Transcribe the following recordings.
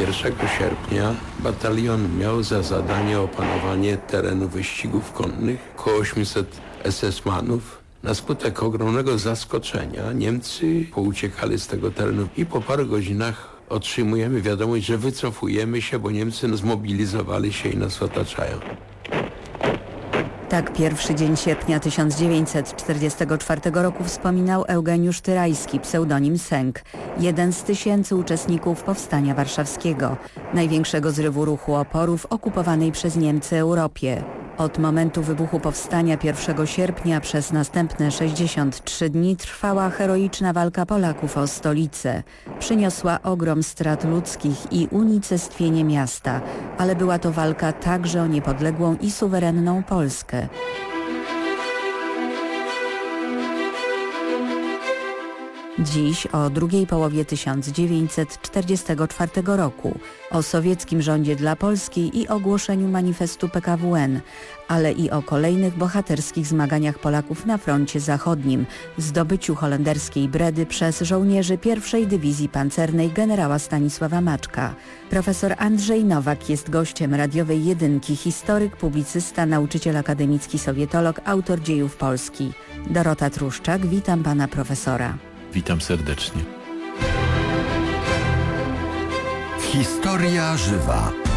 1 sierpnia batalion miał za zadanie opanowanie terenu wyścigów konnych około 800 SS-manów. Na skutek ogromnego zaskoczenia Niemcy pouciekali z tego terenu i po paru godzinach otrzymujemy wiadomość, że wycofujemy się, bo Niemcy zmobilizowali się i nas otaczają. Tak pierwszy dzień sierpnia 1944 roku wspominał Eugeniusz Tyrajski, pseudonim Sęk, jeden z tysięcy uczestników Powstania Warszawskiego, największego zrywu ruchu oporu w okupowanej przez Niemcy Europie. Od momentu wybuchu powstania 1 sierpnia przez następne 63 dni trwała heroiczna walka Polaków o stolicę. Przyniosła ogrom strat ludzkich i unicestwienie miasta, ale była to walka także o niepodległą i suwerenną Polskę. Dziś o drugiej połowie 1944 roku, o sowieckim rządzie dla Polski i ogłoszeniu manifestu PKWN, ale i o kolejnych bohaterskich zmaganiach Polaków na froncie zachodnim, zdobyciu holenderskiej Bredy przez żołnierzy pierwszej Dywizji Pancernej generała Stanisława Maczka. Profesor Andrzej Nowak jest gościem radiowej jedynki, historyk, publicysta, nauczyciel akademicki, sowietolog, autor dziejów Polski. Dorota Truszczak, witam pana profesora. Witam serdecznie. Historia żywa.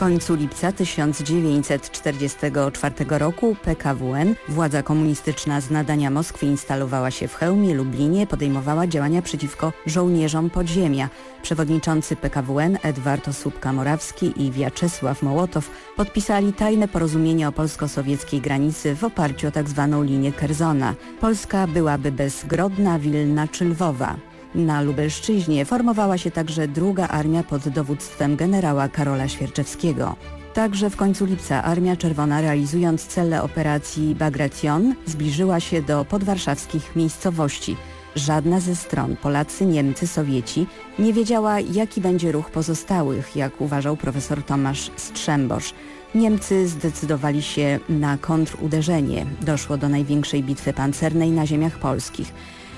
Końcu lipca 1944 roku PKWN, władza komunistyczna z nadania Moskwy instalowała się w Chełmie, Lublinie, podejmowała działania przeciwko żołnierzom podziemia. Przewodniczący PKWN Edward Osóbka-Morawski i Wiaczesław Mołotow podpisali tajne porozumienie o polsko-sowieckiej granicy w oparciu o tzw. Tak linię Kerzona. Polska byłaby bezgrodna, Wilna czy Lwowa. Na Lubelszczyźnie formowała się także druga armia pod dowództwem generała Karola Świerczewskiego. Także w końcu lipca Armia Czerwona realizując cele operacji Bagration zbliżyła się do podwarszawskich miejscowości. Żadna ze stron, Polacy, Niemcy, Sowieci, nie wiedziała jaki będzie ruch pozostałych, jak uważał profesor Tomasz Strzembosz. Niemcy zdecydowali się na kontruderzenie. Doszło do największej bitwy pancernej na ziemiach polskich.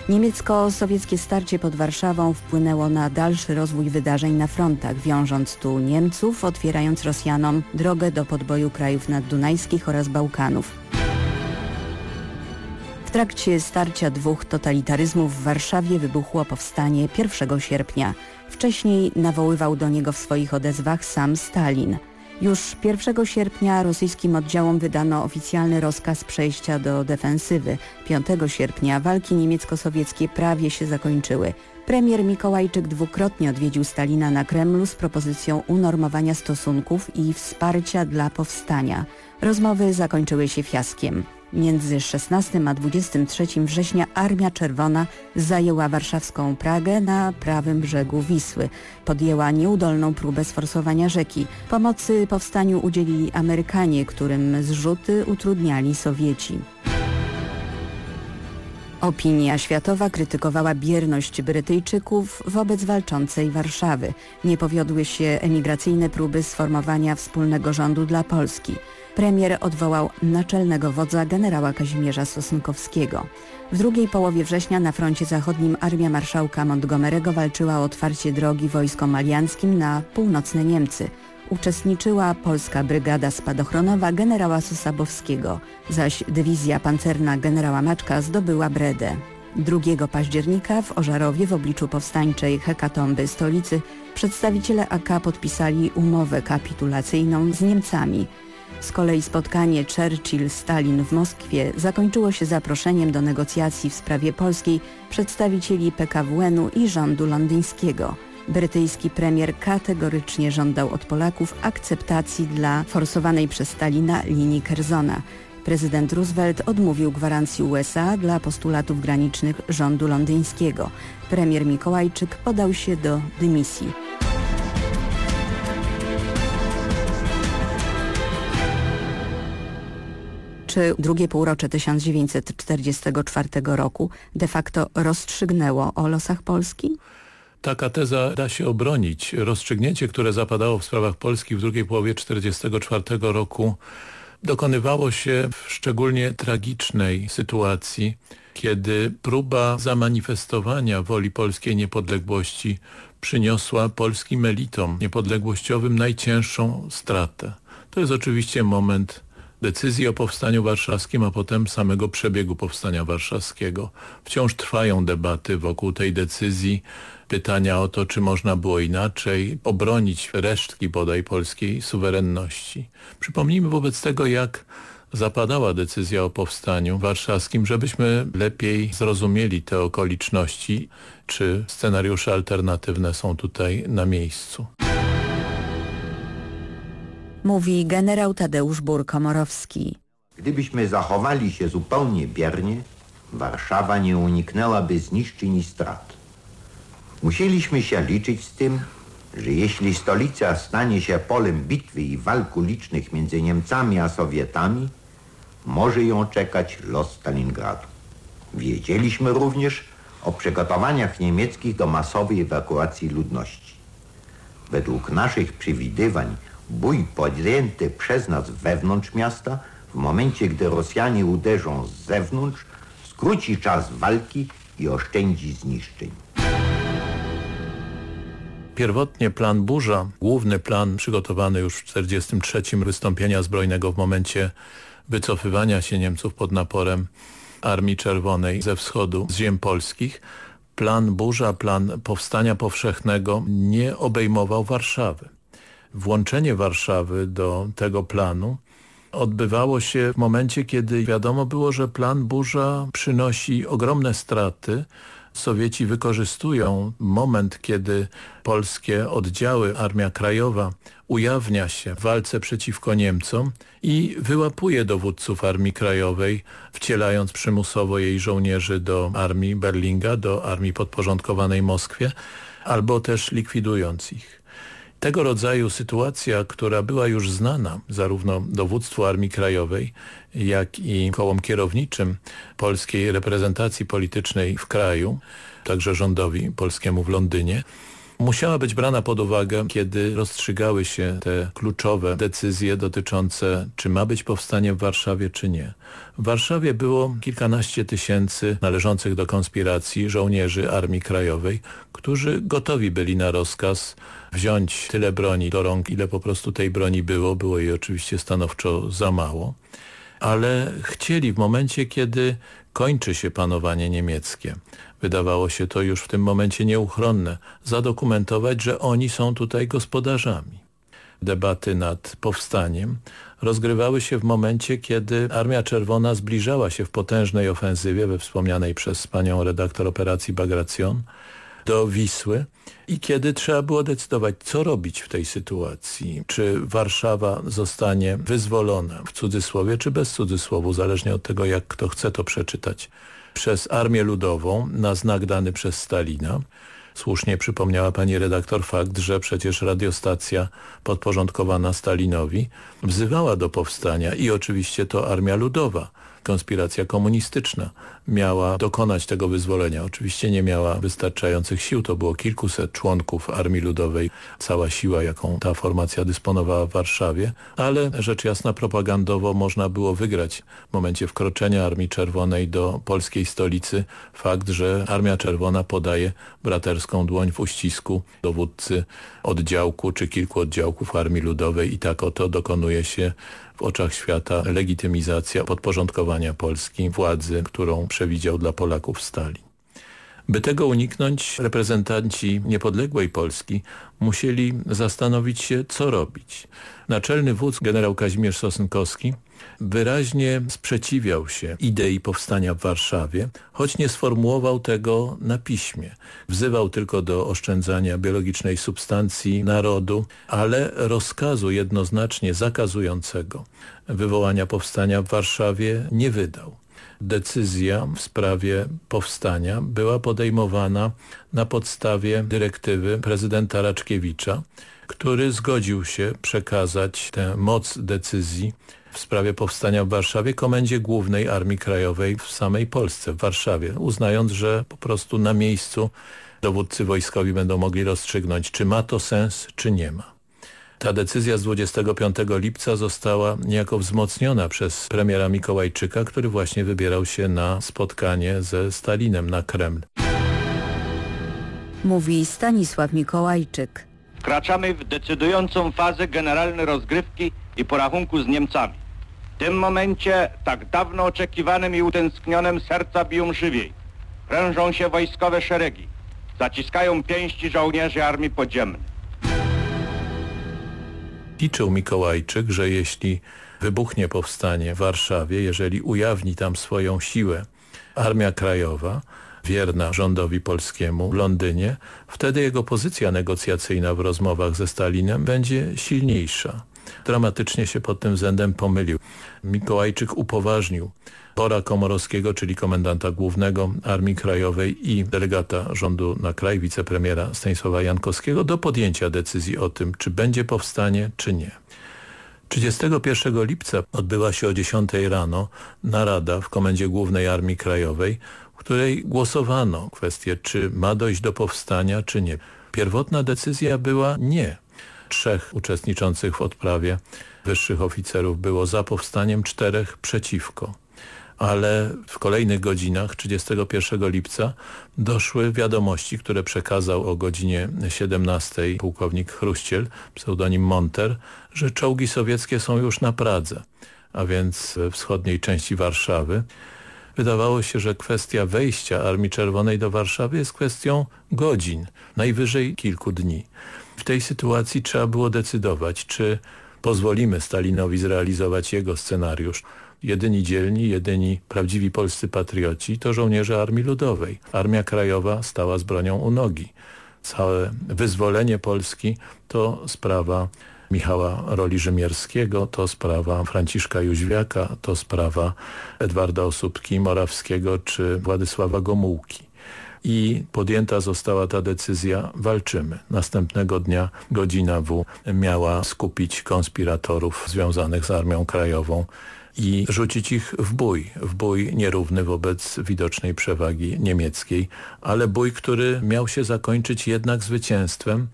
Niemiecko-sowieckie starcie pod Warszawą wpłynęło na dalszy rozwój wydarzeń na frontach, wiążąc tu Niemców, otwierając Rosjanom drogę do podboju krajów naddunajskich oraz Bałkanów. W trakcie starcia dwóch totalitaryzmów w Warszawie wybuchło powstanie 1 sierpnia. Wcześniej nawoływał do niego w swoich odezwach sam Stalin – już 1 sierpnia rosyjskim oddziałom wydano oficjalny rozkaz przejścia do defensywy. 5 sierpnia walki niemiecko-sowieckie prawie się zakończyły. Premier Mikołajczyk dwukrotnie odwiedził Stalina na Kremlu z propozycją unormowania stosunków i wsparcia dla powstania. Rozmowy zakończyły się fiaskiem. Między 16 a 23 września Armia Czerwona zajęła warszawską Pragę na prawym brzegu Wisły. Podjęła nieudolną próbę sforsowania rzeki. Pomocy powstaniu udzielili Amerykanie, którym zrzuty utrudniali Sowieci. Opinia światowa krytykowała bierność Brytyjczyków wobec walczącej Warszawy. Nie powiodły się emigracyjne próby sformowania wspólnego rządu dla Polski premier odwołał naczelnego wodza generała Kazimierza Sosnkowskiego. W drugiej połowie września na froncie zachodnim armia marszałka Montgomery'ego walczyła o otwarcie drogi wojskom alianckim na północne Niemcy. Uczestniczyła polska brygada spadochronowa generała Sosabowskiego, zaś dywizja pancerna generała Maczka zdobyła Bredę. 2 października w Ożarowie w obliczu powstańczej hekatomby stolicy przedstawiciele AK podpisali umowę kapitulacyjną z Niemcami – z kolei spotkanie Churchill-Stalin w Moskwie zakończyło się zaproszeniem do negocjacji w sprawie polskiej przedstawicieli PKWN-u i rządu londyńskiego. Brytyjski premier kategorycznie żądał od Polaków akceptacji dla forsowanej przez Stalina linii Kerzona. Prezydent Roosevelt odmówił gwarancji USA dla postulatów granicznych rządu londyńskiego. Premier Mikołajczyk podał się do dymisji. Czy drugie półrocze 1944 roku de facto rozstrzygnęło o losach Polski? Taka teza da się obronić. Rozstrzygnięcie, które zapadało w sprawach Polski w drugiej połowie 1944 roku dokonywało się w szczególnie tragicznej sytuacji, kiedy próba zamanifestowania woli polskiej niepodległości przyniosła polskim elitom niepodległościowym najcięższą stratę. To jest oczywiście moment decyzji o powstaniu warszawskim, a potem samego przebiegu powstania warszawskiego. Wciąż trwają debaty wokół tej decyzji, pytania o to, czy można było inaczej obronić resztki bodaj polskiej suwerenności. Przypomnijmy wobec tego, jak zapadała decyzja o powstaniu warszawskim, żebyśmy lepiej zrozumieli te okoliczności, czy scenariusze alternatywne są tutaj na miejscu. Mówi generał Tadeusz Bur-Komorowski. Gdybyśmy zachowali się zupełnie biernie, Warszawa nie uniknęłaby zniszczeń i strat. Musieliśmy się liczyć z tym, że jeśli stolica stanie się polem bitwy i walk ulicznych między Niemcami a Sowietami, może ją czekać los Stalingradu. Wiedzieliśmy również o przygotowaniach niemieckich do masowej ewakuacji ludności. Według naszych przewidywań bój podjęty przez nas wewnątrz miasta w momencie, gdy Rosjanie uderzą z zewnątrz, skróci czas walki i oszczędzi zniszczeń. Pierwotnie plan Burza, główny plan przygotowany już w 1943 wystąpienia zbrojnego w momencie wycofywania się Niemców pod naporem Armii Czerwonej ze wschodu, z ziem polskich, plan Burza, plan Powstania Powszechnego nie obejmował Warszawy. Włączenie Warszawy do tego planu odbywało się w momencie, kiedy wiadomo było, że plan Burza przynosi ogromne straty, Sowieci wykorzystują moment, kiedy polskie oddziały, Armia Krajowa ujawnia się w walce przeciwko Niemcom i wyłapuje dowódców Armii Krajowej, wcielając przymusowo jej żołnierzy do Armii Berlinga, do Armii podporządkowanej Moskwie, albo też likwidując ich. Tego rodzaju sytuacja, która była już znana zarówno dowództwu Armii Krajowej, jak i kołom kierowniczym polskiej reprezentacji politycznej w kraju, także rządowi polskiemu w Londynie, musiała być brana pod uwagę, kiedy rozstrzygały się te kluczowe decyzje dotyczące, czy ma być powstanie w Warszawie, czy nie. W Warszawie było kilkanaście tysięcy należących do konspiracji żołnierzy Armii Krajowej, którzy gotowi byli na rozkaz wziąć tyle broni do rąk, ile po prostu tej broni było. Było jej oczywiście stanowczo za mało. Ale chcieli w momencie, kiedy kończy się panowanie niemieckie, wydawało się to już w tym momencie nieuchronne, zadokumentować, że oni są tutaj gospodarzami. Debaty nad powstaniem rozgrywały się w momencie, kiedy Armia Czerwona zbliżała się w potężnej ofensywie we wspomnianej przez panią redaktor operacji Bagration do Wisły i kiedy trzeba było decydować, co robić w tej sytuacji. Czy Warszawa zostanie wyzwolona, w cudzysłowie, czy bez cudzysłowu, zależnie od tego, jak kto chce to przeczytać, przez Armię Ludową na znak dany przez Stalina. Słusznie przypomniała pani redaktor fakt, że przecież radiostacja podporządkowana Stalinowi wzywała do powstania i oczywiście to Armia Ludowa konspiracja komunistyczna. Miała dokonać tego wyzwolenia. Oczywiście nie miała wystarczających sił, to było kilkuset członków Armii Ludowej, cała siła, jaką ta formacja dysponowała w Warszawie, ale rzecz jasna propagandowo można było wygrać w momencie wkroczenia Armii Czerwonej do polskiej stolicy. Fakt, że Armia Czerwona podaje braterską dłoń w uścisku dowódcy oddziałku czy kilku oddziałków Armii Ludowej i tak oto dokonuje się w oczach świata legitymizacja podporządkowania Polski władzy, którą przewidział dla Polaków Stalin. By tego uniknąć, reprezentanci niepodległej Polski musieli zastanowić się, co robić. Naczelny wódz, generał Kazimierz Sosynkowski, wyraźnie sprzeciwiał się idei powstania w Warszawie, choć nie sformułował tego na piśmie. Wzywał tylko do oszczędzania biologicznej substancji narodu, ale rozkazu jednoznacznie zakazującego wywołania powstania w Warszawie nie wydał decyzja w sprawie powstania była podejmowana na podstawie dyrektywy prezydenta Raczkiewicza, który zgodził się przekazać tę moc decyzji w sprawie powstania w Warszawie Komendzie Głównej Armii Krajowej w samej Polsce, w Warszawie, uznając, że po prostu na miejscu dowódcy wojskowi będą mogli rozstrzygnąć, czy ma to sens, czy nie ma. Ta decyzja z 25 lipca została niejako wzmocniona przez premiera Mikołajczyka, który właśnie wybierał się na spotkanie ze Stalinem na Kreml. Mówi Stanisław Mikołajczyk. Wkraczamy w decydującą fazę generalnej rozgrywki i porachunku z Niemcami. W tym momencie, tak dawno oczekiwanym i utęsknionym serca biją żywiej. Prężą się wojskowe szeregi. Zaciskają pięści żołnierzy Armii Podziemnej. Liczył Mikołajczyk, że jeśli wybuchnie powstanie w Warszawie, jeżeli ujawni tam swoją siłę Armia Krajowa, wierna rządowi polskiemu w Londynie, wtedy jego pozycja negocjacyjna w rozmowach ze Stalinem będzie silniejsza. Dramatycznie się pod tym względem pomylił. Mikołajczyk upoważnił Bora Komorowskiego, czyli komendanta głównego Armii Krajowej i delegata rządu na kraj, wicepremiera Stanisława Jankowskiego do podjęcia decyzji o tym, czy będzie powstanie, czy nie. 31 lipca odbyła się o 10 rano narada w Komendzie Głównej Armii Krajowej, w której głosowano kwestię, czy ma dojść do powstania, czy nie. Pierwotna decyzja była nie. Trzech uczestniczących w odprawie wyższych oficerów było za powstaniem, czterech przeciwko ale w kolejnych godzinach 31 lipca doszły wiadomości, które przekazał o godzinie 17 pułkownik Chruściel, pseudonim Monter, że czołgi sowieckie są już na Pradze, a więc we wschodniej części Warszawy. Wydawało się, że kwestia wejścia Armii Czerwonej do Warszawy jest kwestią godzin, najwyżej kilku dni. W tej sytuacji trzeba było decydować, czy pozwolimy Stalinowi zrealizować jego scenariusz, jedyni dzielni, jedyni prawdziwi polscy patrioci to żołnierze Armii Ludowej. Armia Krajowa stała z bronią u nogi. Całe wyzwolenie Polski to sprawa Michała Roli Rzymierskiego, to sprawa Franciszka Jóźwiaka, to sprawa Edwarda Osóbki-Morawskiego czy Władysława Gomułki. I podjęta została ta decyzja, walczymy. Następnego dnia godzina W miała skupić konspiratorów związanych z Armią Krajową i rzucić ich w bój, w bój nierówny wobec widocznej przewagi niemieckiej, ale bój, który miał się zakończyć jednak zwycięstwem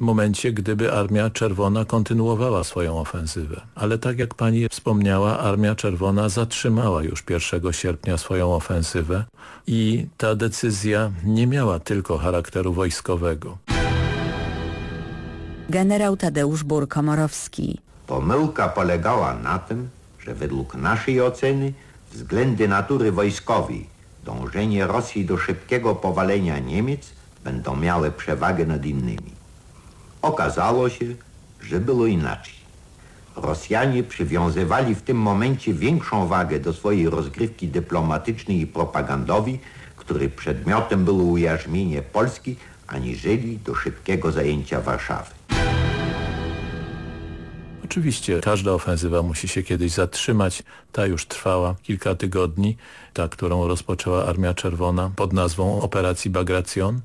momencie, gdyby Armia Czerwona kontynuowała swoją ofensywę. Ale tak jak pani wspomniała, Armia Czerwona zatrzymała już 1 sierpnia swoją ofensywę i ta decyzja nie miała tylko charakteru wojskowego. Generał Tadeusz Bur-Komorowski. Pomyłka polegała na tym, że według naszej oceny względy natury wojskowej dążenie Rosji do szybkiego powalenia Niemiec będą miały przewagę nad innymi. Okazało się, że było inaczej. Rosjanie przywiązywali w tym momencie większą wagę do swojej rozgrywki dyplomatycznej i propagandowej, której przedmiotem było ujarzmienie Polski, aniżeli do szybkiego zajęcia Warszawy. Oczywiście każda ofensywa musi się kiedyś zatrzymać. Ta już trwała kilka tygodni, ta, którą rozpoczęła Armia Czerwona pod nazwą Operacji Bagration.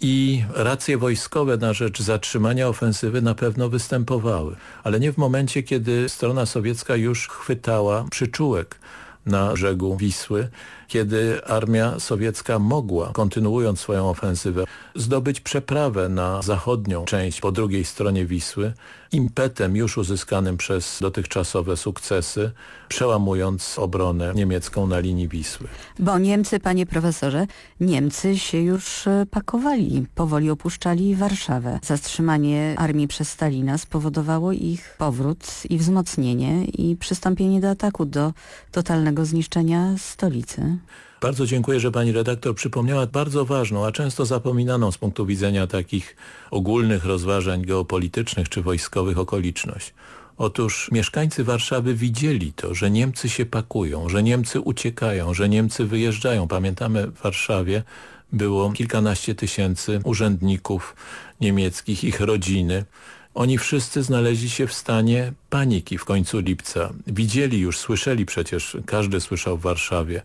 I racje wojskowe na rzecz zatrzymania ofensywy na pewno występowały, ale nie w momencie, kiedy strona sowiecka już chwytała przyczółek na brzegu Wisły, kiedy armia sowiecka mogła, kontynuując swoją ofensywę, zdobyć przeprawę na zachodnią część po drugiej stronie Wisły, impetem już uzyskanym przez dotychczasowe sukcesy, przełamując obronę niemiecką na linii Wisły. Bo Niemcy, panie profesorze, Niemcy się już e, pakowali, powoli opuszczali Warszawę. Zatrzymanie armii przez Stalina spowodowało ich powrót i wzmocnienie i przystąpienie do ataku, do totalnego zniszczenia stolicy. Bardzo dziękuję, że pani redaktor przypomniała bardzo ważną, a często zapominaną z punktu widzenia takich ogólnych rozważań geopolitycznych czy wojskowych okoliczność. Otóż mieszkańcy Warszawy widzieli to, że Niemcy się pakują, że Niemcy uciekają, że Niemcy wyjeżdżają. Pamiętamy w Warszawie było kilkanaście tysięcy urzędników niemieckich, ich rodziny. Oni wszyscy znaleźli się w stanie paniki w końcu lipca. Widzieli już, słyszeli przecież, każdy słyszał w Warszawie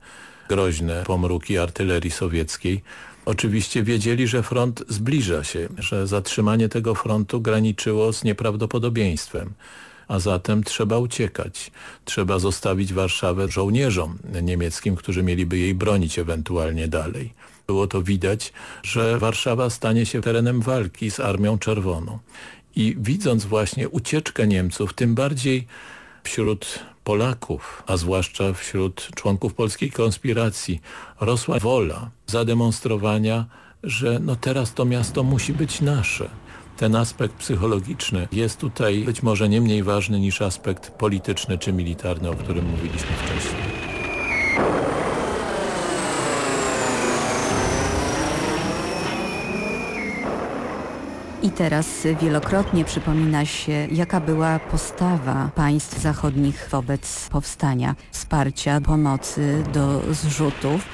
groźne pomruki artylerii sowieckiej. Oczywiście wiedzieli, że front zbliża się, że zatrzymanie tego frontu graniczyło z nieprawdopodobieństwem. A zatem trzeba uciekać. Trzeba zostawić Warszawę żołnierzom niemieckim, którzy mieliby jej bronić ewentualnie dalej. Było to widać, że Warszawa stanie się terenem walki z Armią Czerwoną. I widząc właśnie ucieczkę Niemców, tym bardziej wśród Polaków, a zwłaszcza wśród członków polskiej konspiracji, rosła wola zademonstrowania, że no teraz to miasto musi być nasze. Ten aspekt psychologiczny jest tutaj być może nie mniej ważny niż aspekt polityczny czy militarny, o którym mówiliśmy wcześniej. I teraz wielokrotnie przypomina się, jaka była postawa państw zachodnich wobec powstania, wsparcia, pomocy do zrzutów.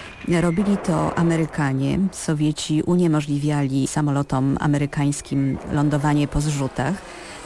Robili to Amerykanie. Sowieci uniemożliwiali samolotom amerykańskim lądowanie po zrzutach.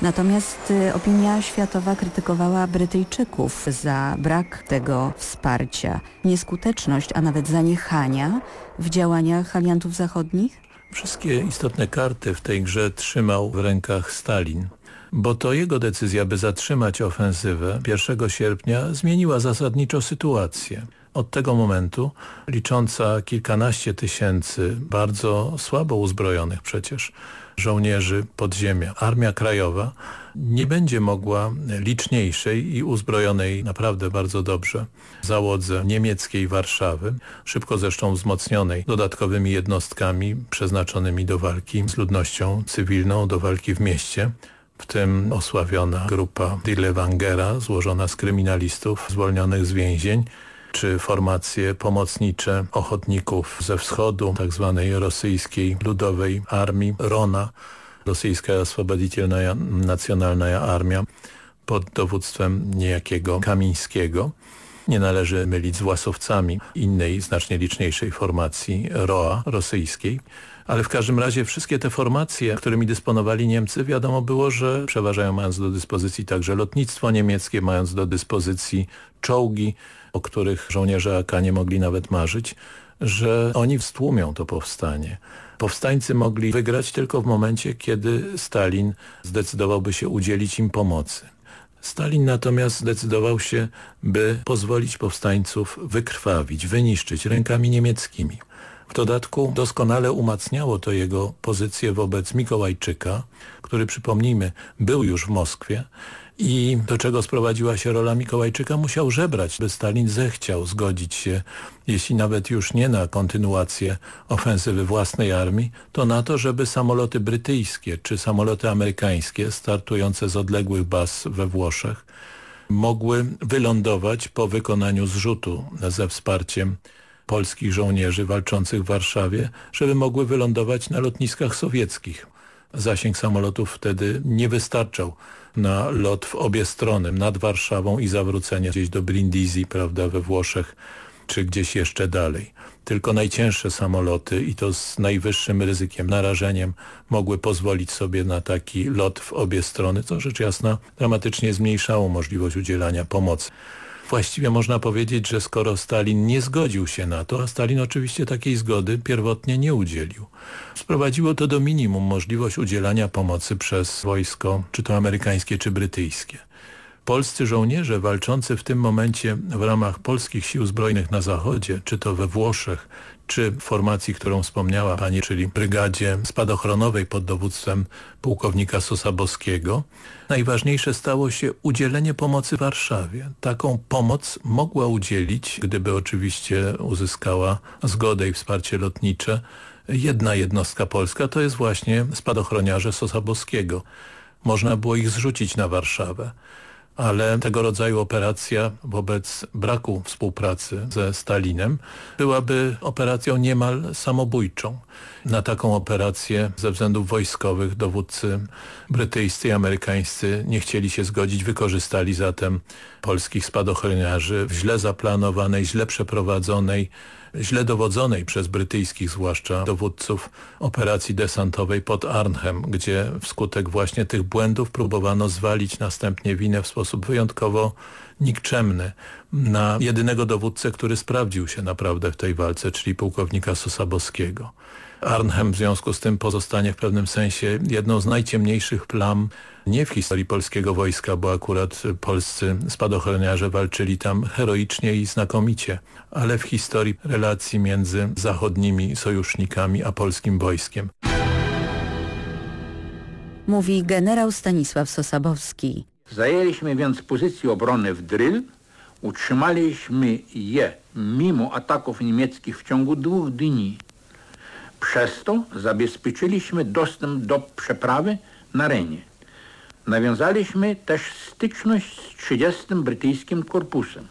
Natomiast y, opinia światowa krytykowała Brytyjczyków za brak tego wsparcia, nieskuteczność, a nawet zaniechania w działaniach aliantów zachodnich? Wszystkie istotne karty w tej grze trzymał w rękach Stalin, bo to jego decyzja, by zatrzymać ofensywę 1 sierpnia zmieniła zasadniczo sytuację. Od tego momentu, licząca kilkanaście tysięcy bardzo słabo uzbrojonych przecież żołnierzy podziemia, Armia Krajowa nie będzie mogła liczniejszej i uzbrojonej naprawdę bardzo dobrze załodze niemieckiej Warszawy, szybko zresztą wzmocnionej dodatkowymi jednostkami przeznaczonymi do walki z ludnością cywilną, do walki w mieście, w tym osławiona grupa Dille Wangera złożona z kryminalistów zwolnionych z więzień, czy formacje pomocnicze ochotników ze wschodu, tzw. Tak rosyjskiej ludowej armii RONA, Rosyjska Oswoboditelna Nacjonalna Armia pod dowództwem niejakiego Kamińskiego. Nie należy mylić z łasowcami innej, znacznie liczniejszej formacji ROA rosyjskiej. Ale w każdym razie wszystkie te formacje, którymi dysponowali Niemcy, wiadomo było, że przeważają mając do dyspozycji także lotnictwo niemieckie, mając do dyspozycji czołgi, o których żołnierze AK nie mogli nawet marzyć, że oni wstłumią to powstanie. Powstańcy mogli wygrać tylko w momencie, kiedy Stalin zdecydowałby się udzielić im pomocy. Stalin natomiast zdecydował się, by pozwolić powstańców wykrwawić, wyniszczyć rękami niemieckimi. W dodatku doskonale umacniało to jego pozycję wobec Mikołajczyka, który przypomnijmy był już w Moskwie i do czego sprowadziła się rola Mikołajczyka, musiał żebrać, by Stalin zechciał zgodzić się, jeśli nawet już nie na kontynuację ofensywy własnej armii, to na to, żeby samoloty brytyjskie czy samoloty amerykańskie startujące z odległych baz we Włoszech mogły wylądować po wykonaniu zrzutu ze wsparciem polskich żołnierzy walczących w Warszawie, żeby mogły wylądować na lotniskach sowieckich. Zasięg samolotów wtedy nie wystarczał na lot w obie strony, nad Warszawą i zawrócenie gdzieś do Brindisi, prawda, we Włoszech, czy gdzieś jeszcze dalej. Tylko najcięższe samoloty i to z najwyższym ryzykiem, narażeniem mogły pozwolić sobie na taki lot w obie strony, co rzecz jasna dramatycznie zmniejszało możliwość udzielania pomocy. Właściwie można powiedzieć, że skoro Stalin nie zgodził się na to, a Stalin oczywiście takiej zgody pierwotnie nie udzielił, sprowadziło to do minimum możliwość udzielania pomocy przez wojsko, czy to amerykańskie, czy brytyjskie. Polscy żołnierze walczący w tym momencie w ramach polskich sił zbrojnych na zachodzie, czy to we Włoszech, czy formacji, którą wspomniała pani, czyli brygadzie spadochronowej pod dowództwem pułkownika Sosabowskiego, najważniejsze stało się udzielenie pomocy Warszawie. Taką pomoc mogła udzielić, gdyby oczywiście uzyskała zgodę i wsparcie lotnicze, jedna jednostka polska, to jest właśnie spadochroniarze Sosabowskiego. Można było ich zrzucić na Warszawę ale tego rodzaju operacja wobec braku współpracy ze Stalinem byłaby operacją niemal samobójczą. Na taką operację ze względów wojskowych dowódcy brytyjscy i amerykańscy nie chcieli się zgodzić, wykorzystali zatem polskich spadochroniarzy w źle zaplanowanej, źle przeprowadzonej źle dowodzonej przez brytyjskich zwłaszcza dowódców operacji desantowej pod Arnhem, gdzie wskutek właśnie tych błędów próbowano zwalić następnie winę w sposób wyjątkowo nikczemny na jedynego dowódcę, który sprawdził się naprawdę w tej walce, czyli pułkownika Sosabowskiego. Arnhem w związku z tym pozostanie w pewnym sensie jedną z najciemniejszych plam nie w historii polskiego wojska, bo akurat polscy spadochroniarze walczyli tam heroicznie i znakomicie, ale w historii relacji między zachodnimi sojusznikami a polskim wojskiem. mówi generał Stanisław Sosabowski. Zajęliśmy więc pozycję obrony w Dryl, utrzymaliśmy je mimo ataków niemieckich w ciągu dwóch dni. Przez to zabezpieczyliśmy dostęp do przeprawy na Renie. Nawiązaliśmy też styczność z 30. brytyjskim korpusem.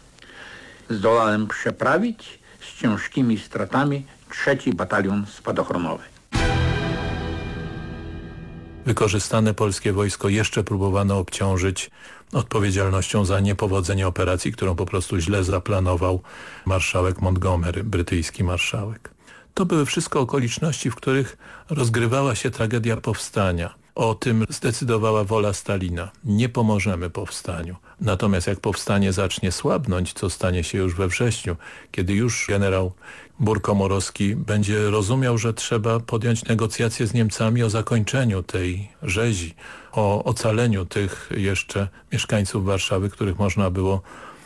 Zdołałem przeprawić z ciężkimi stratami trzeci batalion spadochronowy. Wykorzystane polskie wojsko jeszcze próbowano obciążyć odpowiedzialnością za niepowodzenie operacji, którą po prostu źle zaplanował marszałek Montgomery, brytyjski marszałek. To były wszystko okoliczności, w których rozgrywała się tragedia powstania. O tym zdecydowała wola Stalina. Nie pomożemy powstaniu. Natomiast jak powstanie zacznie słabnąć, co stanie się już we wrześniu, kiedy już generał Burkomorowski będzie rozumiał, że trzeba podjąć negocjacje z Niemcami o zakończeniu tej rzezi, o ocaleniu tych jeszcze mieszkańców Warszawy, których można było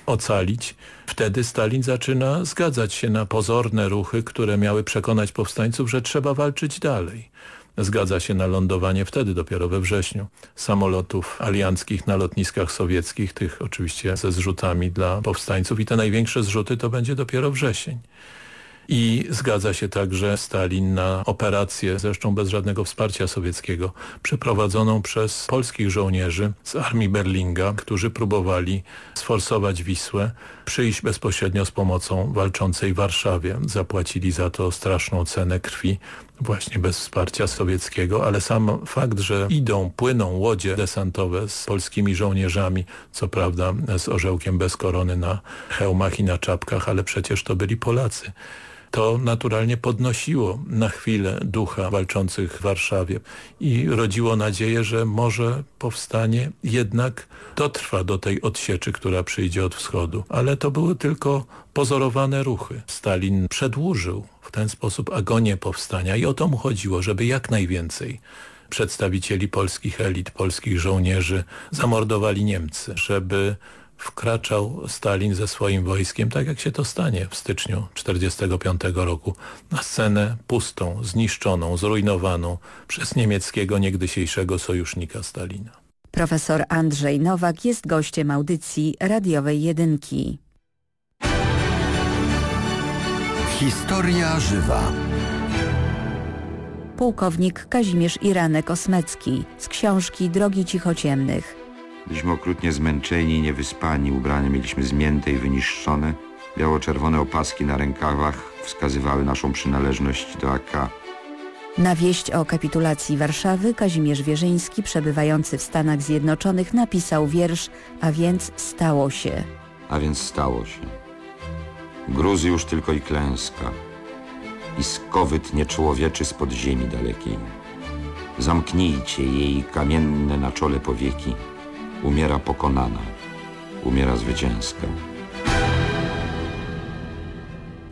ocalić. Wtedy Stalin zaczyna zgadzać się na pozorne ruchy, które miały przekonać powstańców, że trzeba walczyć dalej. Zgadza się na lądowanie wtedy, dopiero we wrześniu, samolotów alianckich na lotniskach sowieckich, tych oczywiście ze zrzutami dla powstańców i te największe zrzuty to będzie dopiero wrzesień. I zgadza się także Stalin na operację, zresztą bez żadnego wsparcia sowieckiego, przeprowadzoną przez polskich żołnierzy z armii Berlinga, którzy próbowali sforsować Wisłę, przyjść bezpośrednio z pomocą walczącej Warszawie. Zapłacili za to straszną cenę krwi, właśnie bez wsparcia sowieckiego, ale sam fakt, że idą, płyną łodzie desantowe z polskimi żołnierzami, co prawda z orzełkiem bez korony na hełmach i na czapkach, ale przecież to byli Polacy to naturalnie podnosiło na chwilę ducha walczących w Warszawie i rodziło nadzieję, że może powstanie jednak dotrwa do tej odsieczy, która przyjdzie od wschodu. Ale to były tylko pozorowane ruchy. Stalin przedłużył w ten sposób agonię powstania i o to mu chodziło, żeby jak najwięcej przedstawicieli polskich elit, polskich żołnierzy zamordowali Niemcy, żeby wkraczał Stalin ze swoim wojskiem, tak jak się to stanie w styczniu 1945 roku, na scenę pustą, zniszczoną, zrujnowaną przez niemieckiego niegdysiejszego sojusznika Stalina. Profesor Andrzej Nowak jest gościem audycji radiowej jedynki. Historia żywa. Pułkownik Kazimierz Iranek-Osmecki z książki Drogi Cichociemnych Byliśmy okrutnie zmęczeni, niewyspani, ubrania mieliśmy zmięte i wyniszczone. Biało-czerwone opaski na rękawach wskazywały naszą przynależność do AK. Na wieść o kapitulacji Warszawy Kazimierz Wierzyński, przebywający w Stanach Zjednoczonych, napisał wiersz A więc stało się. A więc stało się. Gruzy już tylko i klęska. I skowyt nieczłowieczy spod ziemi dalekiej. Zamknijcie jej kamienne na czole powieki Umiera pokonana, umiera zwycięska.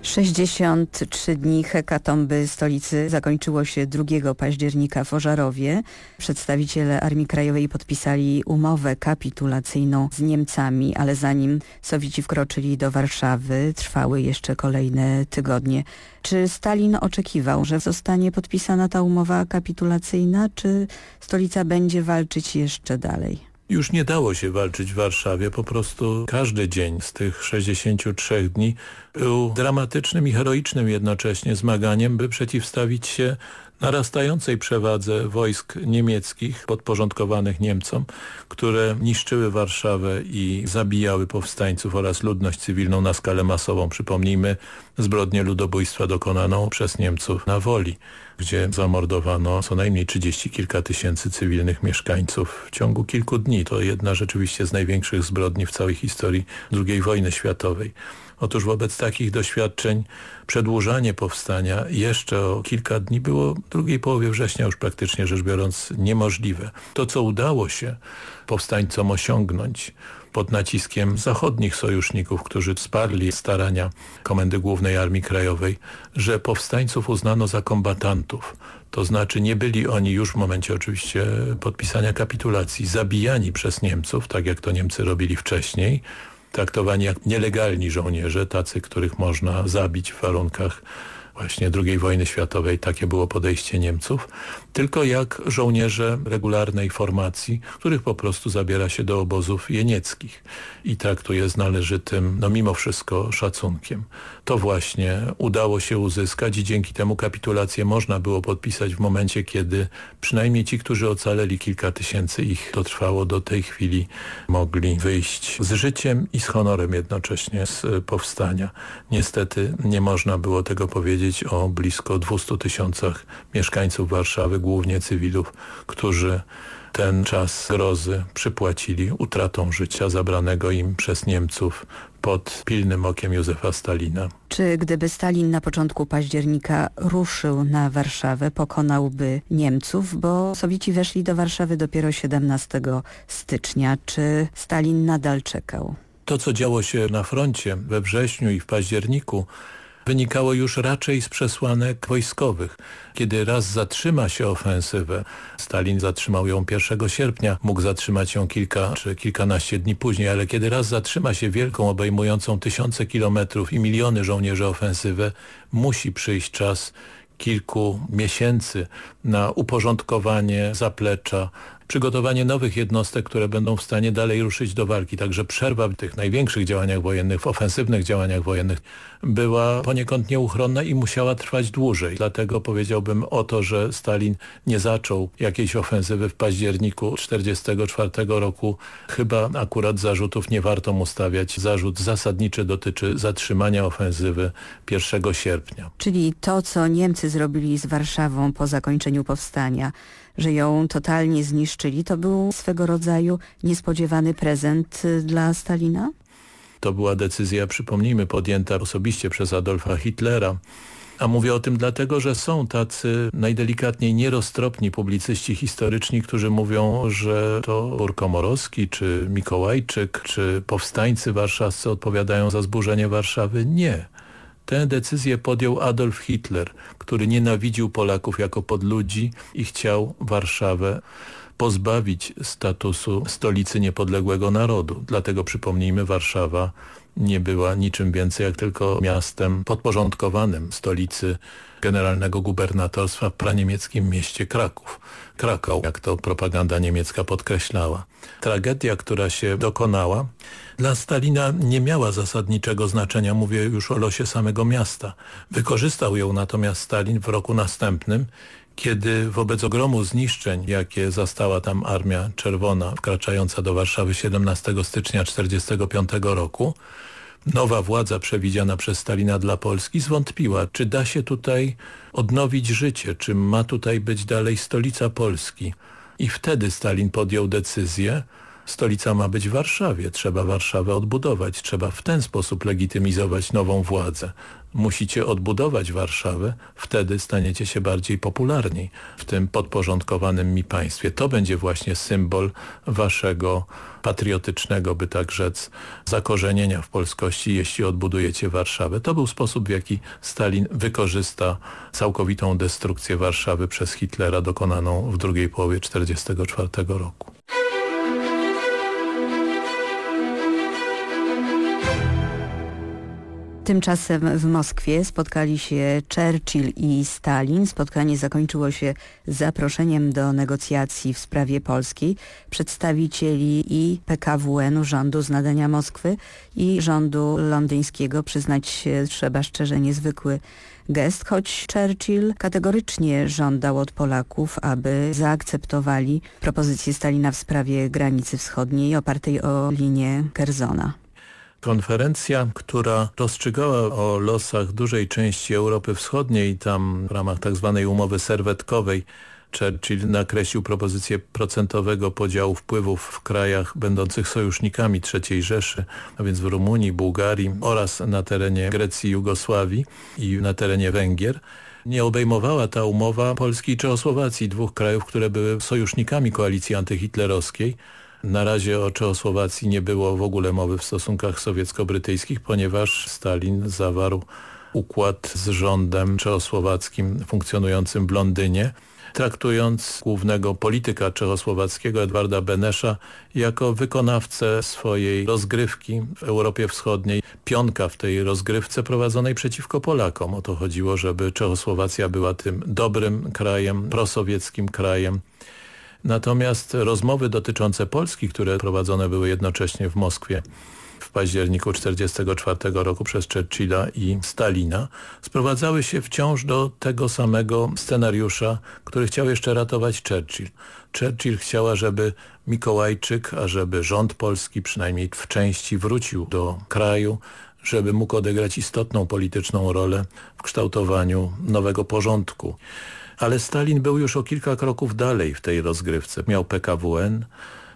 63 dni hekatomby stolicy zakończyło się 2 października w Ożarowie. Przedstawiciele Armii Krajowej podpisali umowę kapitulacyjną z Niemcami, ale zanim Sowici wkroczyli do Warszawy, trwały jeszcze kolejne tygodnie. Czy Stalin oczekiwał, że zostanie podpisana ta umowa kapitulacyjna, czy stolica będzie walczyć jeszcze dalej? Już nie dało się walczyć w Warszawie, po prostu każdy dzień z tych 63 dni był dramatycznym i heroicznym jednocześnie zmaganiem, by przeciwstawić się narastającej przewadze wojsk niemieckich podporządkowanych Niemcom, które niszczyły Warszawę i zabijały powstańców oraz ludność cywilną na skalę masową. Przypomnijmy zbrodnię ludobójstwa dokonaną przez Niemców na Woli, gdzie zamordowano co najmniej trzydzieści kilka tysięcy cywilnych mieszkańców w ciągu kilku dni. To jedna rzeczywiście z największych zbrodni w całej historii II wojny światowej. Otóż wobec takich doświadczeń przedłużanie powstania jeszcze o kilka dni było w drugiej połowie września już praktycznie rzecz biorąc niemożliwe. To, co udało się powstańcom osiągnąć pod naciskiem zachodnich sojuszników, którzy wsparli starania Komendy Głównej Armii Krajowej, że powstańców uznano za kombatantów. To znaczy nie byli oni już w momencie oczywiście podpisania kapitulacji zabijani przez Niemców, tak jak to Niemcy robili wcześniej, traktowani jak nielegalni żołnierze, tacy, których można zabić w warunkach właśnie II wojny światowej. Takie było podejście Niemców. Tylko jak żołnierze regularnej formacji, których po prostu zabiera się do obozów jenieckich i traktuje z należytym, no mimo wszystko, szacunkiem. To właśnie udało się uzyskać i dzięki temu kapitulację można było podpisać w momencie, kiedy przynajmniej ci, którzy ocaleli kilka tysięcy ich to trwało do tej chwili, mogli wyjść z życiem i z honorem jednocześnie z powstania. Niestety nie można było tego powiedzieć o blisko 200 tysiącach mieszkańców Warszawy, głównie cywilów, którzy ten czas grozy przypłacili utratą życia zabranego im przez Niemców pod pilnym okiem Józefa Stalina. Czy gdyby Stalin na początku października ruszył na Warszawę, pokonałby Niemców, bo Sowieci weszli do Warszawy dopiero 17 stycznia. Czy Stalin nadal czekał? To, co działo się na froncie we wrześniu i w październiku, wynikało już raczej z przesłanek wojskowych. Kiedy raz zatrzyma się ofensywę, Stalin zatrzymał ją 1 sierpnia, mógł zatrzymać ją kilka czy kilkanaście dni później, ale kiedy raz zatrzyma się wielką, obejmującą tysiące kilometrów i miliony żołnierzy ofensywę, musi przyjść czas kilku miesięcy na uporządkowanie zaplecza, przygotowanie nowych jednostek, które będą w stanie dalej ruszyć do walki. Także przerwa w tych największych działaniach wojennych, w ofensywnych działaniach wojennych była poniekąd nieuchronna i musiała trwać dłużej. Dlatego powiedziałbym o to, że Stalin nie zaczął jakiejś ofensywy w październiku 1944 roku. Chyba akurat zarzutów nie warto mu stawiać. Zarzut zasadniczy dotyczy zatrzymania ofensywy 1 sierpnia. Czyli to, co Niemcy zrobili z Warszawą po zakończeniu powstania, że ją totalnie zniszczyli, to był swego rodzaju niespodziewany prezent y, dla Stalina? To była decyzja, przypomnijmy, podjęta osobiście przez Adolfa Hitlera. A mówię o tym dlatego, że są tacy najdelikatniej nieroztropni publicyści historyczni, którzy mówią, że to Burkomorowski, czy Mikołajczyk, czy powstańcy warszawscy odpowiadają za zburzenie Warszawy. Nie. Tę decyzję podjął Adolf Hitler, który nienawidził Polaków jako podludzi i chciał Warszawę pozbawić statusu stolicy niepodległego narodu. Dlatego przypomnijmy, Warszawa nie była niczym więcej jak tylko miastem podporządkowanym stolicy generalnego gubernatorstwa w praniemieckim mieście Kraków. Krakał, jak to propaganda niemiecka podkreślała. Tragedia, która się dokonała, dla Stalina nie miała zasadniczego znaczenia, mówię już o losie samego miasta. Wykorzystał ją natomiast Stalin w roku następnym, kiedy wobec ogromu zniszczeń, jakie zastała tam Armia Czerwona wkraczająca do Warszawy 17 stycznia 1945 roku, nowa władza przewidziana przez Stalina dla Polski zwątpiła, czy da się tutaj odnowić życie, czy ma tutaj być dalej stolica Polski. I wtedy Stalin podjął decyzję, stolica ma być w Warszawie, trzeba Warszawę odbudować, trzeba w ten sposób legitymizować nową władzę. Musicie odbudować Warszawę, wtedy staniecie się bardziej popularni w tym podporządkowanym mi państwie. To będzie właśnie symbol waszego patriotycznego, by tak rzec, zakorzenienia w polskości, jeśli odbudujecie Warszawę. To był sposób, w jaki Stalin wykorzysta całkowitą destrukcję Warszawy przez Hitlera dokonaną w drugiej połowie 1944 roku. Tymczasem w Moskwie spotkali się Churchill i Stalin. Spotkanie zakończyło się zaproszeniem do negocjacji w sprawie polskiej przedstawicieli i PKWN-u, rządu z nadania Moskwy i rządu londyńskiego. Przyznać się trzeba szczerze niezwykły gest, choć Churchill kategorycznie żądał od Polaków, aby zaakceptowali propozycję Stalina w sprawie granicy wschodniej opartej o linię Kerzona. Konferencja, która rozstrzygała o losach dużej części Europy Wschodniej, tam w ramach tzw. Tak umowy serwetkowej, Churchill nakreślił propozycję procentowego podziału wpływów w krajach będących sojusznikami III Rzeszy, a więc w Rumunii, Bułgarii oraz na terenie Grecji Jugosławii i na terenie Węgier. Nie obejmowała ta umowa Polski i Czechosłowacji, dwóch krajów, które były sojusznikami koalicji antyhitlerowskiej. Na razie o Czechosłowacji nie było w ogóle mowy w stosunkach sowiecko-brytyjskich, ponieważ Stalin zawarł układ z rządem czechosłowackim funkcjonującym w Londynie. traktując głównego polityka czechosłowackiego Edwarda Benesza jako wykonawcę swojej rozgrywki w Europie Wschodniej, pionka w tej rozgrywce prowadzonej przeciwko Polakom. O to chodziło, żeby Czechosłowacja była tym dobrym krajem, prosowieckim krajem, Natomiast rozmowy dotyczące Polski, które prowadzone były jednocześnie w Moskwie w październiku 1944 roku przez Churchilla i Stalina sprowadzały się wciąż do tego samego scenariusza, który chciał jeszcze ratować Churchill. Churchill chciała, żeby Mikołajczyk, a żeby rząd polski przynajmniej w części wrócił do kraju, żeby mógł odegrać istotną polityczną rolę w kształtowaniu nowego porządku. Ale Stalin był już o kilka kroków dalej w tej rozgrywce. Miał PKWN,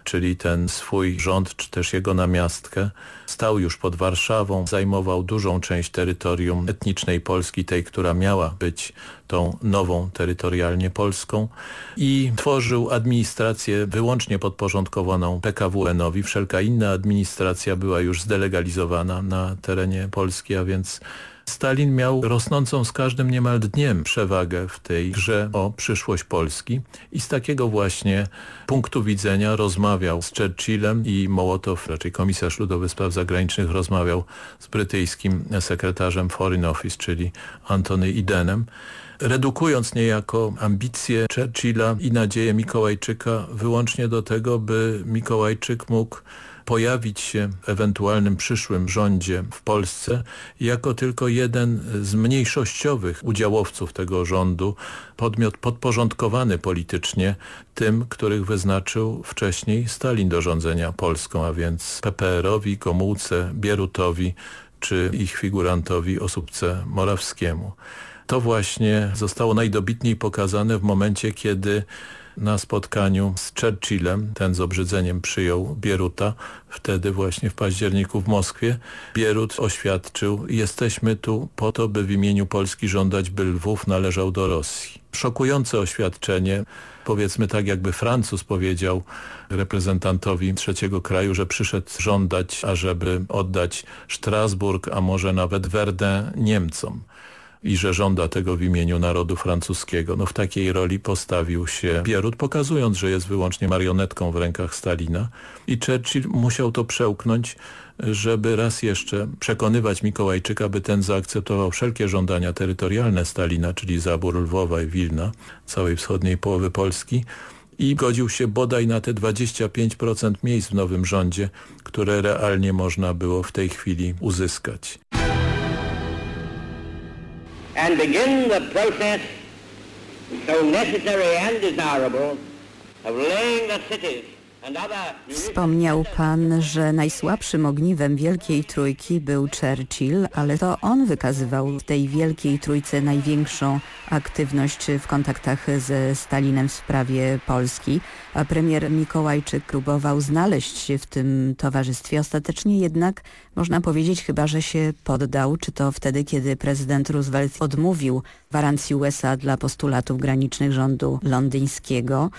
czyli ten swój rząd, czy też jego namiastkę. Stał już pod Warszawą, zajmował dużą część terytorium etnicznej Polski, tej, która miała być tą nową terytorialnie Polską i tworzył administrację wyłącznie podporządkowaną PKWN-owi. Wszelka inna administracja była już zdelegalizowana na terenie Polski, a więc Stalin miał rosnącą z każdym niemal dniem przewagę w tej grze o przyszłość Polski i z takiego właśnie punktu widzenia rozmawiał z Churchillem i Mołotow, raczej komisarz ludowy spraw zagranicznych rozmawiał z brytyjskim sekretarzem Foreign Office, czyli Antony Idenem redukując niejako ambicje Churchilla i nadzieję Mikołajczyka wyłącznie do tego, by Mikołajczyk mógł pojawić się w ewentualnym przyszłym rządzie w Polsce jako tylko jeden z mniejszościowych udziałowców tego rządu, podmiot podporządkowany politycznie tym, których wyznaczył wcześniej Stalin do rządzenia Polską, a więc PPR-owi, Gomułce, Bierutowi czy ich figurantowi Osóbce Morawskiemu. To właśnie zostało najdobitniej pokazane w momencie, kiedy na spotkaniu z Churchillem. Ten z obrzydzeniem przyjął Bieruta, wtedy właśnie w październiku w Moskwie. Bierut oświadczył, jesteśmy tu po to, by w imieniu Polski żądać, by Lwów należał do Rosji. Szokujące oświadczenie, powiedzmy tak jakby Francuz powiedział reprezentantowi trzeciego kraju, że przyszedł żądać, ażeby oddać Strasburg, a może nawet Verdun Niemcom i że żąda tego w imieniu narodu francuskiego. No w takiej roli postawił się Bierut, pokazując, że jest wyłącznie marionetką w rękach Stalina. I Churchill musiał to przełknąć, żeby raz jeszcze przekonywać Mikołajczyka, by ten zaakceptował wszelkie żądania terytorialne Stalina, czyli zabór Lwowa i Wilna, całej wschodniej połowy Polski, i godził się bodaj na te 25% miejsc w nowym rządzie, które realnie można było w tej chwili uzyskać and begin the process so necessary and desirable of laying the cities Wspomniał pan, że najsłabszym ogniwem Wielkiej Trójki był Churchill, ale to on wykazywał w tej Wielkiej Trójce największą aktywność w kontaktach ze Stalinem w sprawie Polski, a premier Mikołajczyk próbował znaleźć się w tym towarzystwie. Ostatecznie jednak można powiedzieć chyba, że się poddał, czy to wtedy, kiedy prezydent Roosevelt odmówił gwarancji USA dla postulatów granicznych rządu londyńskiego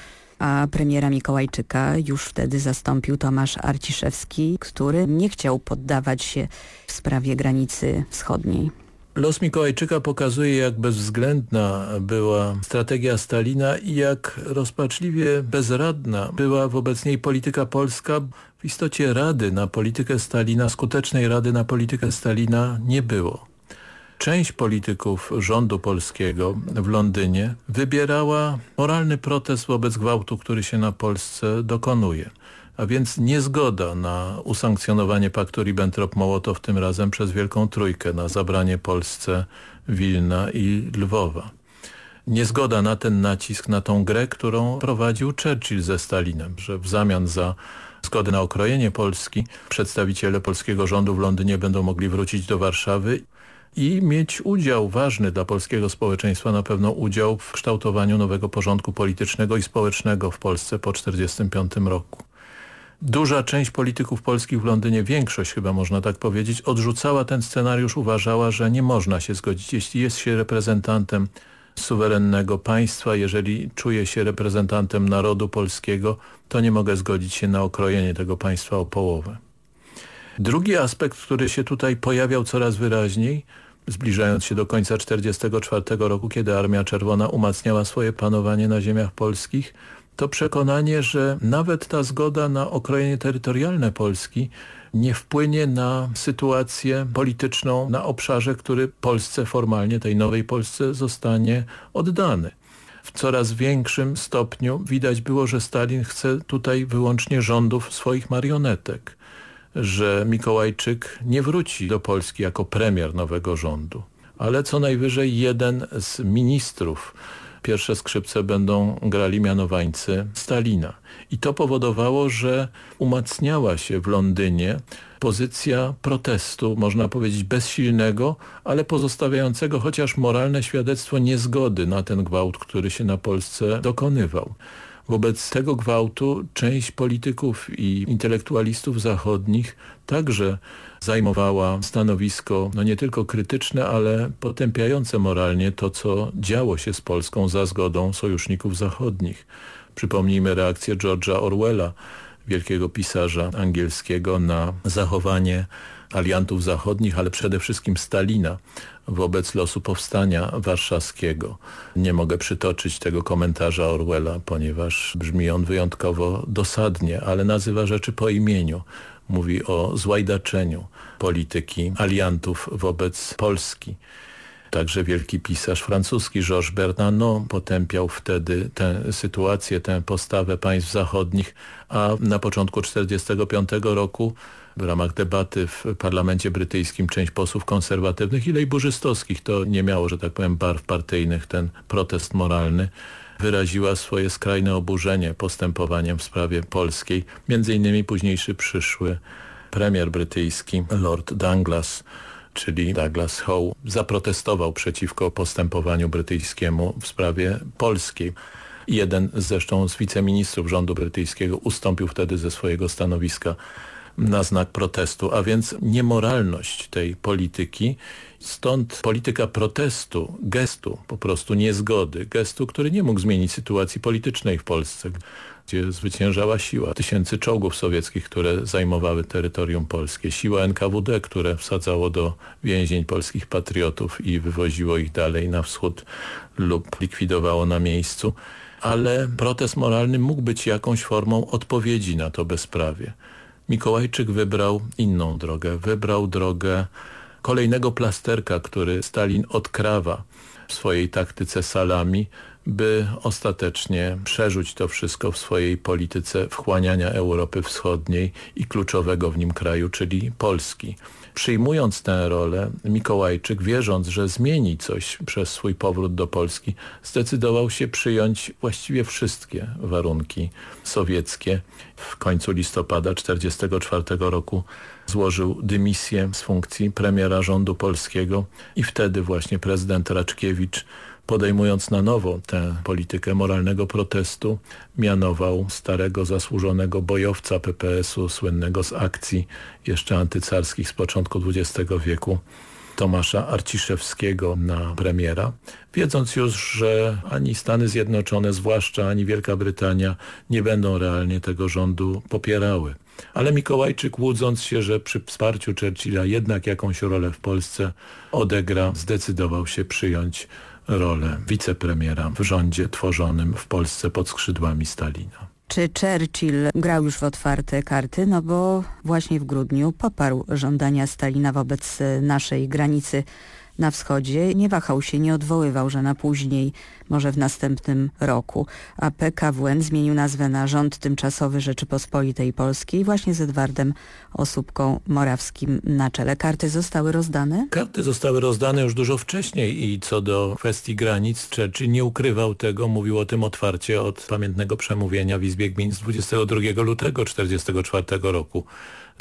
a premiera Mikołajczyka już wtedy zastąpił Tomasz Arciszewski, który nie chciał poddawać się w sprawie granicy wschodniej. Los Mikołajczyka pokazuje, jak bezwzględna była strategia Stalina i jak rozpaczliwie bezradna była wobec niej polityka polska. W istocie rady na politykę Stalina, skutecznej rady na politykę Stalina nie było część polityków rządu polskiego w Londynie wybierała moralny protest wobec gwałtu, który się na Polsce dokonuje. A więc niezgoda na usankcjonowanie paktu Ribbentrop-Mołotow tym razem przez Wielką Trójkę, na zabranie Polsce Wilna i Lwowa. Niezgoda na ten nacisk, na tą grę, którą prowadził Churchill ze Stalinem, że w zamian za zgodę na okrojenie Polski przedstawiciele polskiego rządu w Londynie będą mogli wrócić do Warszawy i mieć udział ważny dla polskiego społeczeństwa, na pewno udział w kształtowaniu nowego porządku politycznego i społecznego w Polsce po 1945 roku. Duża część polityków polskich w Londynie, większość chyba można tak powiedzieć, odrzucała ten scenariusz, uważała, że nie można się zgodzić. Jeśli jest się reprezentantem suwerennego państwa, jeżeli czuje się reprezentantem narodu polskiego, to nie mogę zgodzić się na okrojenie tego państwa o połowę. Drugi aspekt, który się tutaj pojawiał coraz wyraźniej, zbliżając się do końca 1944 roku, kiedy Armia Czerwona umacniała swoje panowanie na ziemiach polskich, to przekonanie, że nawet ta zgoda na okrojenie terytorialne Polski nie wpłynie na sytuację polityczną na obszarze, który Polsce formalnie, tej nowej Polsce zostanie oddany. W coraz większym stopniu widać było, że Stalin chce tutaj wyłącznie rządów swoich marionetek, że Mikołajczyk nie wróci do Polski jako premier nowego rządu, ale co najwyżej jeden z ministrów pierwsze skrzypce będą grali mianowańcy Stalina. I to powodowało, że umacniała się w Londynie pozycja protestu, można powiedzieć bezsilnego, ale pozostawiającego chociaż moralne świadectwo niezgody na ten gwałt, który się na Polsce dokonywał. Wobec tego gwałtu część polityków i intelektualistów zachodnich także zajmowała stanowisko no nie tylko krytyczne, ale potępiające moralnie to, co działo się z Polską za zgodą sojuszników zachodnich. Przypomnijmy reakcję George'a Orwella, wielkiego pisarza angielskiego na zachowanie aliantów zachodnich, ale przede wszystkim Stalina wobec losu powstania warszawskiego. Nie mogę przytoczyć tego komentarza Orwella, ponieważ brzmi on wyjątkowo dosadnie, ale nazywa rzeczy po imieniu. Mówi o złajdaczeniu polityki aliantów wobec Polski. Także wielki pisarz francuski Georges Bernanos potępiał wtedy tę sytuację, tę postawę państw zachodnich, a na początku 1945 roku w ramach debaty w parlamencie brytyjskim część posłów konserwatywnych i lejburzystowskich, to nie miało, że tak powiem, barw partyjnych, ten protest moralny, wyraziła swoje skrajne oburzenie postępowaniem w sprawie polskiej. Między innymi późniejszy przyszły premier brytyjski Lord Douglas, czyli Douglas Howe, zaprotestował przeciwko postępowaniu brytyjskiemu w sprawie polskiej. Jeden zresztą z wiceministrów rządu brytyjskiego ustąpił wtedy ze swojego stanowiska na znak protestu, a więc niemoralność tej polityki. Stąd polityka protestu, gestu, po prostu niezgody, gestu, który nie mógł zmienić sytuacji politycznej w Polsce, gdzie zwyciężała siła tysięcy czołgów sowieckich, które zajmowały terytorium polskie, siła NKWD, które wsadzało do więzień polskich patriotów i wywoziło ich dalej na wschód lub likwidowało na miejscu. Ale protest moralny mógł być jakąś formą odpowiedzi na to bezprawie. Mikołajczyk wybrał inną drogę. Wybrał drogę kolejnego plasterka, który Stalin odkrawa w swojej taktyce salami, by ostatecznie przerzuć to wszystko w swojej polityce wchłaniania Europy Wschodniej i kluczowego w nim kraju, czyli Polski. Przyjmując tę rolę, Mikołajczyk, wierząc, że zmieni coś przez swój powrót do Polski, zdecydował się przyjąć właściwie wszystkie warunki sowieckie. W końcu listopada 1944 roku złożył dymisję z funkcji premiera rządu polskiego i wtedy właśnie prezydent Raczkiewicz podejmując na nowo tę politykę moralnego protestu, mianował starego zasłużonego bojowca PPS-u, słynnego z akcji jeszcze antycarskich z początku XX wieku, Tomasza Arciszewskiego na premiera, wiedząc już, że ani Stany Zjednoczone, zwłaszcza ani Wielka Brytania nie będą realnie tego rządu popierały. Ale Mikołajczyk łudząc się, że przy wsparciu Churchilla jednak jakąś rolę w Polsce odegra, zdecydował się przyjąć rolę wicepremiera w rządzie tworzonym w Polsce pod skrzydłami Stalina. Czy Churchill grał już w otwarte karty? No bo właśnie w grudniu poparł żądania Stalina wobec naszej granicy na wschodzie. Nie wahał się, nie odwoływał, że na później, może w następnym roku. A PKWN zmienił nazwę na Rząd Tymczasowy Rzeczypospolitej Polskiej właśnie z Edwardem Osóbką Morawskim na czele. Karty zostały rozdane? Karty zostały rozdane już dużo wcześniej i co do kwestii granic Churchill nie ukrywał tego, mówił o tym otwarcie od pamiętnego przemówienia w Izbie Gmin z 22 lutego 1944 roku.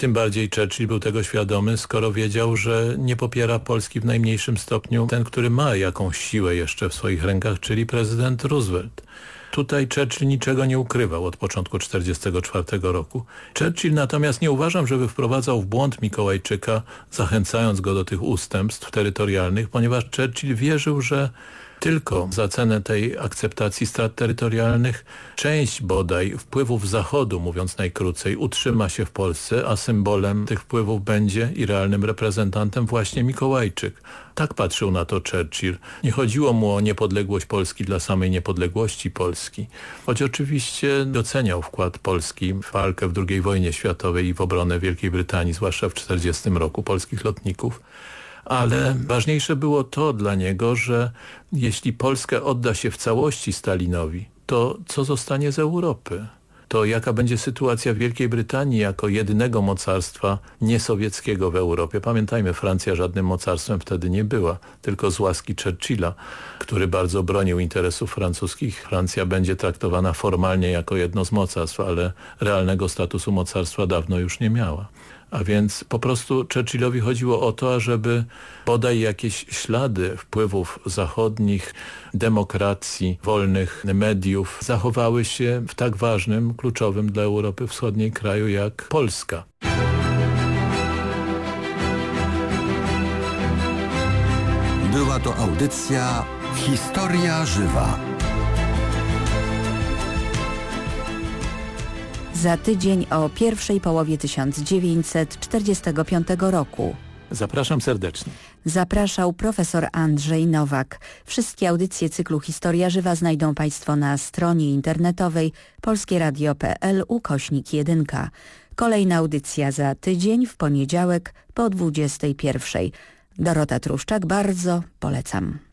Tym bardziej Churchill był tego świadomy, skoro wiedział, że nie popiera Polski w najmniejszym stopniu ten, który ma jakąś siłę jeszcze w swoich rękach, czyli prezydent Roosevelt. Tutaj Churchill niczego nie ukrywał od początku 1944 roku. Churchill natomiast nie uważam, żeby wprowadzał w błąd Mikołajczyka, zachęcając go do tych ustępstw terytorialnych, ponieważ Churchill wierzył, że tylko za cenę tej akceptacji strat terytorialnych część bodaj wpływów Zachodu, mówiąc najkrócej, utrzyma się w Polsce, a symbolem tych wpływów będzie i realnym reprezentantem właśnie Mikołajczyk. Tak patrzył na to Churchill. Nie chodziło mu o niepodległość Polski dla samej niepodległości Polski, choć oczywiście doceniał wkład Polski w walkę w II wojnie światowej i w obronę Wielkiej Brytanii, zwłaszcza w 1940 roku polskich lotników ale ważniejsze było to dla niego, że jeśli Polska odda się w całości Stalinowi, to co zostanie z Europy? To jaka będzie sytuacja Wielkiej Brytanii jako jedynego mocarstwa niesowieckiego w Europie? Pamiętajmy, Francja żadnym mocarstwem wtedy nie była, tylko z łaski Churchilla, który bardzo bronił interesów francuskich. Francja będzie traktowana formalnie jako jedno z mocarstw, ale realnego statusu mocarstwa dawno już nie miała. A więc po prostu Churchillowi chodziło o to, żeby bodaj jakieś ślady wpływów zachodnich, demokracji, wolnych mediów zachowały się w tak ważnym, kluczowym dla Europy Wschodniej kraju jak Polska. Była to audycja Historia Żywa. Za tydzień o pierwszej połowie 1945 roku. Zapraszam serdecznie. Zapraszał profesor Andrzej Nowak. Wszystkie audycje cyklu Historia Żywa znajdą Państwo na stronie internetowej polskieradio.pl ukośnik 1. Kolejna audycja za tydzień w poniedziałek po 21. Dorota Truszczak bardzo polecam.